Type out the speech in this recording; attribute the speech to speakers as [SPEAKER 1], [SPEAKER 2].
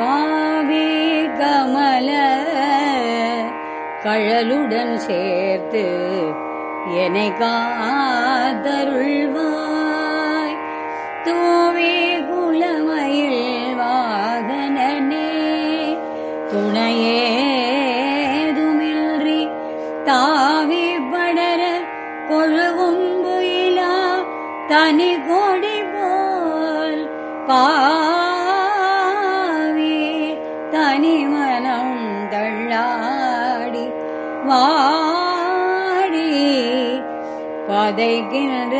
[SPEAKER 1] காவி கமல கழலுடன் சேர்த்து என்னை காதருள்வாய் தூவி குலமயில் வாகனே துணையேதுமின்றி தாவி படர கொழுவும் புயிலா தனி கொடி போல் பா தனி மனம் தள்ளாடி வாடி பதைகின்ற